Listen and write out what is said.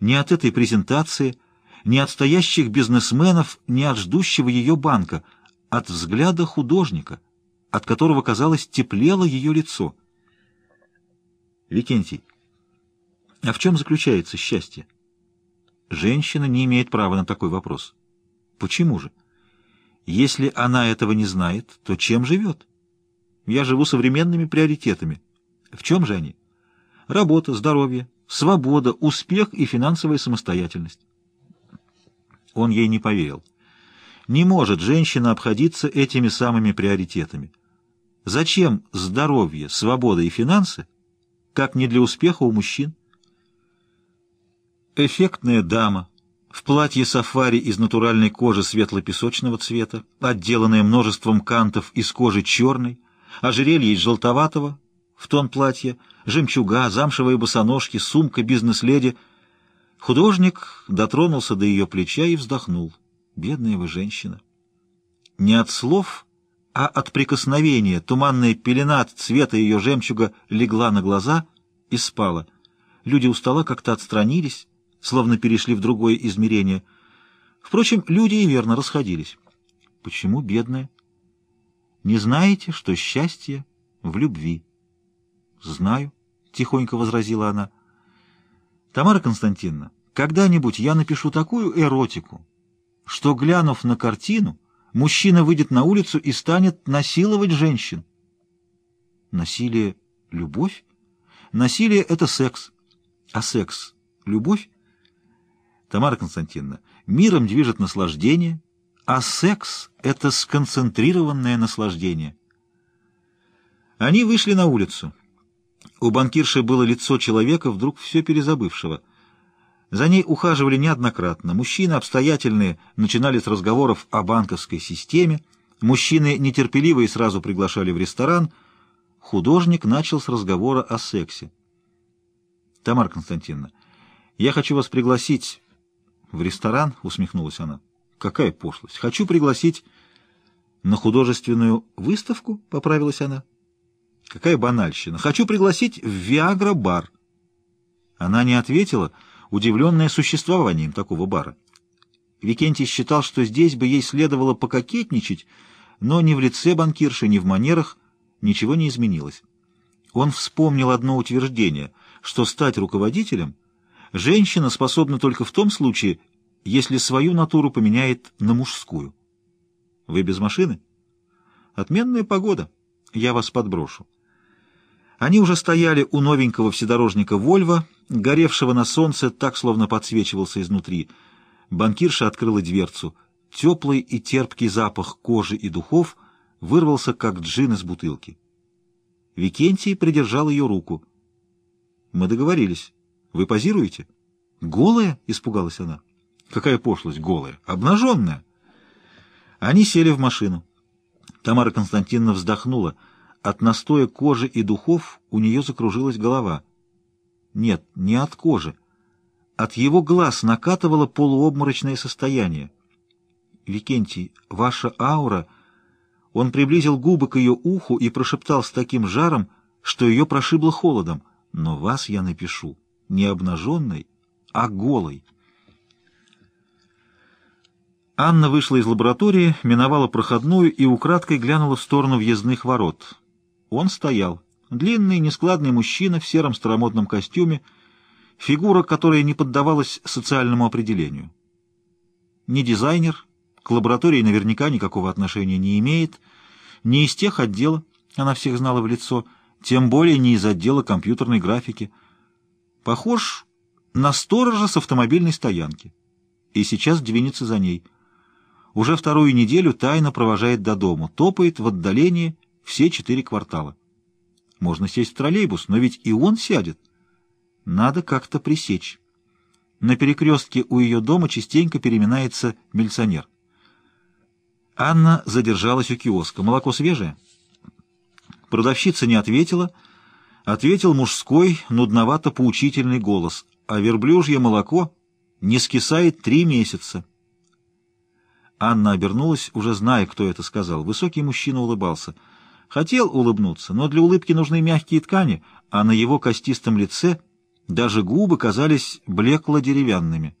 ни от этой презентации, ни от стоящих бизнесменов, ни от ждущего ее банка, от взгляда художника, от которого, казалось, теплело ее лицо. Викентий, а в чем заключается счастье? Женщина не имеет права на такой вопрос. Почему же? Если она этого не знает, то чем живет? Я живу современными приоритетами. В чем же они? Работа, здоровье, свобода, успех и финансовая самостоятельность. Он ей не поверил. Не может женщина обходиться этими самыми приоритетами. Зачем здоровье, свобода и финансы, как не для успеха у мужчин? Эффектная дама в платье сафари из натуральной кожи светло-песочного цвета, отделанное множеством кантов из кожи черной, ожерелье из желтоватого, в тон платья, жемчуга, замшевые босоножки, сумка бизнес-леди. Художник дотронулся до ее плеча и вздохнул. Бедная вы женщина. Не от слов, а от прикосновения туманная пелена от цвета ее жемчуга легла на глаза и спала. Люди у стола как-то отстранились, словно перешли в другое измерение. Впрочем, люди и верно расходились. Почему бедная? Не знаете, что счастье в любви? Знаю, тихонько возразила она. Тамара Константиновна, когда-нибудь я напишу такую эротику, что, глянув на картину, мужчина выйдет на улицу и станет насиловать женщин. Насилие — любовь? Насилие — это секс. А секс — любовь? Тамара Константиновна, миром движет наслаждение, а секс — это сконцентрированное наслаждение. Они вышли на улицу. У банкирши было лицо человека, вдруг все перезабывшего. За ней ухаживали неоднократно. Мужчины обстоятельные начинали с разговоров о банковской системе, мужчины нетерпеливые сразу приглашали в ресторан, художник начал с разговора о сексе. «Тамара Константиновна, я хочу вас пригласить в ресторан?» — усмехнулась она. «Какая пошлость! Хочу пригласить на художественную выставку?» — поправилась она. «Какая банальщина! Хочу пригласить в Виагра-бар!» Она не ответила, удивленная существованием такого бара. Викентий считал, что здесь бы ей следовало пококетничать, но ни в лице банкирши, ни в манерах ничего не изменилось. Он вспомнил одно утверждение, что стать руководителем — Женщина способна только в том случае, если свою натуру поменяет на мужскую. Вы без машины? Отменная погода. Я вас подброшу. Они уже стояли у новенького вседорожника «Вольво», горевшего на солнце, так словно подсвечивался изнутри. Банкирша открыла дверцу. Теплый и терпкий запах кожи и духов вырвался, как джин из бутылки. Викентий придержал ее руку. «Мы договорились». Вы позируете? Голая? Испугалась она. Какая пошлость, голая. Обнаженная. Они сели в машину. Тамара Константиновна вздохнула. От настоя кожи и духов у нее закружилась голова. Нет, не от кожи. От его глаз накатывало полуобморочное состояние. «Викентий, ваша аура...» Он приблизил губы к ее уху и прошептал с таким жаром, что ее прошибло холодом. «Но вас я напишу» не обнаженной, а голой. Анна вышла из лаборатории, миновала проходную и украдкой глянула в сторону въездных ворот. Он стоял. Длинный, нескладный мужчина в сером старомодном костюме, фигура, которая не поддавалась социальному определению. Не дизайнер, к лаборатории наверняка никакого отношения не имеет, не из тех отдела, она всех знала в лицо, тем более не из отдела компьютерной графики — Похож на сторожа с автомобильной стоянки. И сейчас двинется за ней. Уже вторую неделю тайно провожает до дому, топает в отдалении все четыре квартала. Можно сесть в троллейбус, но ведь и он сядет. Надо как-то пресечь. На перекрестке у ее дома частенько переминается милиционер. Анна задержалась у киоска. «Молоко свежее?» Продавщица не ответила, — Ответил мужской, нудновато-поучительный голос, а верблюжье молоко не скисает три месяца. Анна обернулась, уже зная, кто это сказал. Высокий мужчина улыбался. Хотел улыбнуться, но для улыбки нужны мягкие ткани, а на его костистом лице Даже губы казались блекло-деревянными.